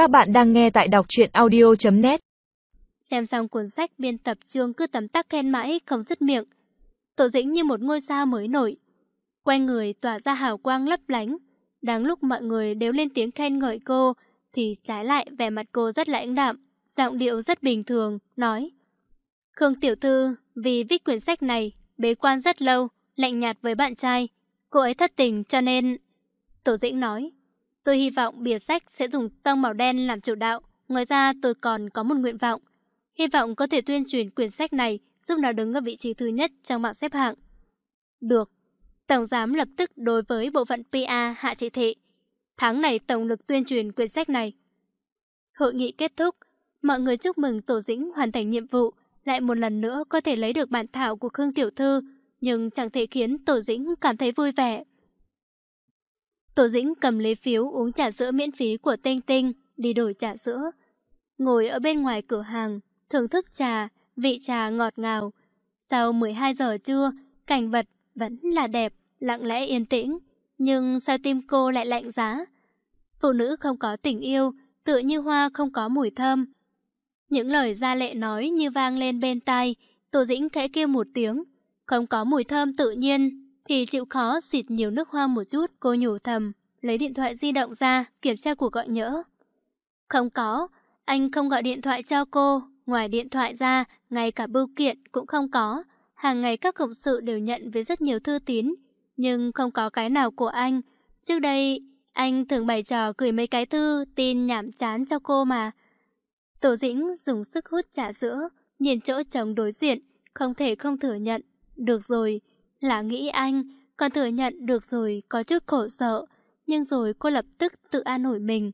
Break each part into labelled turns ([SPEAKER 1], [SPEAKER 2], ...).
[SPEAKER 1] Các bạn đang nghe tại đọc truyện audio.net
[SPEAKER 2] Xem xong cuốn sách biên tập chương cứ tấm tắc khen mãi không dứt miệng. Tổ dĩnh như một ngôi sao mới nổi. Quanh người tỏa ra hào quang lấp lánh. Đáng lúc mọi người đều lên tiếng khen ngợi cô, thì trái lại vẻ mặt cô rất lãnh đạm, giọng điệu rất bình thường, nói Khương Tiểu Thư vì viết quyển sách này, bế quan rất lâu, lạnh nhạt với bạn trai. Cô ấy thất tình cho nên... Tổ dĩnh nói Tôi hy vọng bìa sách sẽ dùng tông màu đen làm chủ đạo. Ngoài ra tôi còn có một nguyện vọng. Hy vọng có thể tuyên truyền quyển sách này giúp nó đứng ở vị trí thứ nhất trong bảng xếp hạng. Được. Tổng giám lập tức đối với bộ phận PA hạ chỉ thị. Tháng này tổng lực tuyên truyền quyển sách này. Hội nghị kết thúc. Mọi người chúc mừng Tổ Dĩnh hoàn thành nhiệm vụ, lại một lần nữa có thể lấy được bản thảo của Khương Tiểu Thư, nhưng chẳng thể khiến Tổ Dĩnh cảm thấy vui vẻ. Tổ Dĩnh cầm lấy phiếu uống trà sữa miễn phí của Tinh Tinh, đi đổi trà sữa. Ngồi ở bên ngoài cửa hàng, thưởng thức trà, vị trà ngọt ngào. Sau 12 giờ trưa, cảnh vật vẫn là đẹp, lặng lẽ yên tĩnh. Nhưng sao tim cô lại lạnh giá? Phụ nữ không có tình yêu, tựa như hoa không có mùi thơm. Những lời gia lệ nói như vang lên bên tai, Tổ Dĩnh khẽ kêu một tiếng. Không có mùi thơm tự nhiên, thì chịu khó xịt nhiều nước hoa một chút, cô nhủ thầm, lấy điện thoại di động ra, kiểm tra cuộc gọi nhỡ. Không có, anh không gọi điện thoại cho cô, ngoài điện thoại ra, ngay cả bưu kiện cũng không có. Hàng ngày các cộng sự đều nhận với rất nhiều thư tín, nhưng không có cái nào của anh. Trước đây, anh thường bày trò gửi mấy cái thư, tin nhảm chán cho cô mà. Tổ dĩnh dùng sức hút trà sữa, nhìn chỗ chồng đối diện, không thể không thừa nhận. Được rồi, là nghĩ anh, còn thừa nhận được rồi có chút khổ sợ, nhưng rồi cô lập tức tự an ủi mình.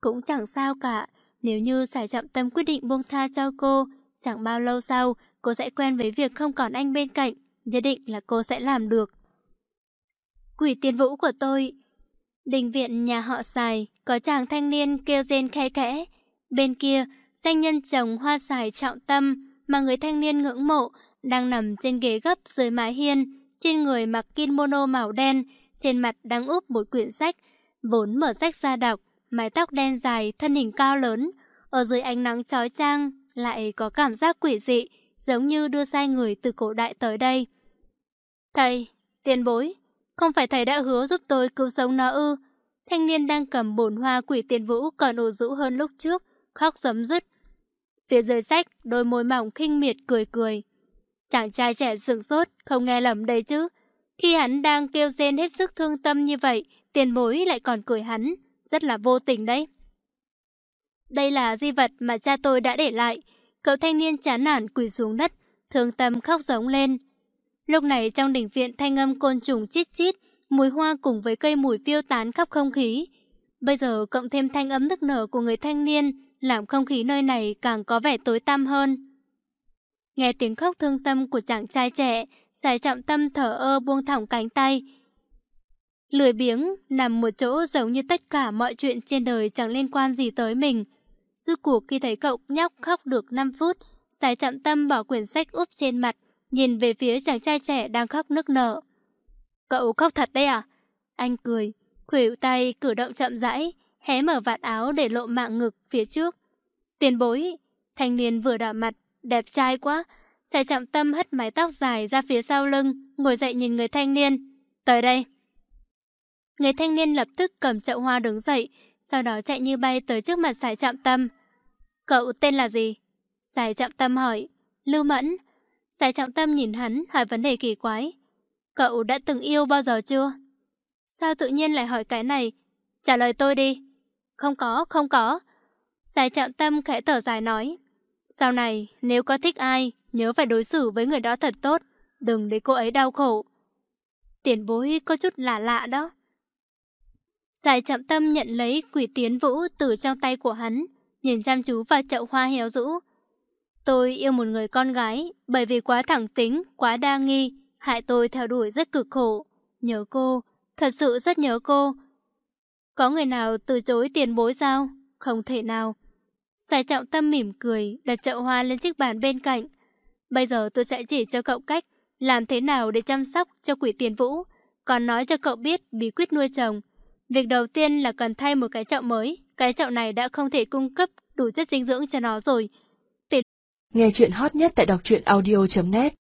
[SPEAKER 2] Cũng chẳng sao cả, nếu như Sải chậm tâm quyết định buông tha cho cô, chẳng bao lâu sau cô sẽ quen với việc không còn anh bên cạnh, nhất định là cô sẽ làm được. Quỷ tiên vũ của tôi Đình viện nhà họ xài, có chàng thanh niên kêu rên khe kẽ. Bên kia, danh nhân chồng hoa xài trọng tâm mà người thanh niên ngưỡng mộ đang nằm trên ghế gấp dưới mái hiên, trên người mặc kimono màu đen, trên mặt đang úp một quyển sách, vốn mở sách ra đọc, mái tóc đen dài, thân hình cao lớn, ở dưới ánh nắng chói chang lại có cảm giác quỷ dị, giống như đưa sai người từ cổ đại tới đây. Thầy, tiền bối, không phải thầy đã hứa giúp tôi cứu sống nó ư? Thanh niên đang cầm bồn hoa quỷ tiền vũ còn ủ rũ hơn lúc trước, khóc giấm dứt. Phía dưới sách, đôi môi mỏng khinh miệt cười cười. Chàng trai trẻ sửng sốt, không nghe lầm đấy chứ. Khi hắn đang kêu rên hết sức thương tâm như vậy, tiền bối lại còn cười hắn, rất là vô tình đấy. Đây là di vật mà cha tôi đã để lại. Cậu thanh niên chán nản quỳ xuống đất, thương tâm khóc giống lên. Lúc này trong đỉnh viện thanh âm côn trùng chít chít, mùi hoa cùng với cây mùi phiêu tán khắp không khí. Bây giờ cộng thêm thanh âm nức nở của người thanh niên, làm không khí nơi này càng có vẻ tối tăm hơn. Nghe tiếng khóc thương tâm của chàng trai trẻ, giải trọng tâm thở ơ buông thỏng cánh tay. Lười biếng, nằm một chỗ giống như tất cả mọi chuyện trên đời chẳng liên quan gì tới mình. Rốt cuộc khi thấy cậu nhóc khóc được 5 phút, giải trọng tâm bỏ quyển sách úp trên mặt, nhìn về phía chàng trai trẻ đang khóc nức nở. Cậu khóc thật đấy à? Anh cười, khuỷu tay cử động chậm rãi, hé mở vạt áo để lộ mạng ngực phía trước. Tiền bối, thanh niên vừa đỏ mặt, đẹp trai quá. Xe chạm tâm hất mái tóc dài ra phía sau lưng, ngồi dậy nhìn người thanh niên. Tới đây. Người thanh niên lập tức cầm chậu hoa đứng dậy, sau đó chạy như bay tới trước mặt Sải Trạm Tâm. Cậu tên là gì? Sải Trạm Tâm hỏi. Lưu Mẫn. Sải Trạm Tâm nhìn hắn, hỏi vấn đề kỳ quái. Cậu đã từng yêu bao giờ chưa? Sao tự nhiên lại hỏi cái này? Trả lời tôi đi. Không có, không có. Sải Trạm Tâm khẽ thở dài nói. Sau này, nếu có thích ai, nhớ phải đối xử với người đó thật tốt, đừng để cô ấy đau khổ. Tiền bối có chút lạ lạ đó. Giải chậm tâm nhận lấy quỷ tiến vũ từ trong tay của hắn, nhìn chăm chú vào chậu hoa héo rũ. Tôi yêu một người con gái, bởi vì quá thẳng tính, quá đa nghi, hại tôi theo đuổi rất cực khổ. Nhớ cô, thật sự rất nhớ cô. Có người nào từ chối tiền bối sao? Không thể nào sài trọng tâm mỉm cười, đặt chậu hoa lên chiếc bàn bên cạnh. Bây giờ tôi sẽ chỉ cho cậu cách làm thế nào để chăm sóc cho quỷ tiền vũ, còn nói cho cậu biết bí quyết nuôi trồng. Việc đầu tiên là cần thay một cái chậu mới, Cái chậu này đã không thể cung cấp đủ chất dinh dưỡng cho nó rồi.
[SPEAKER 1] Nghe chuyện hot nhất tại đọc truyện audio.net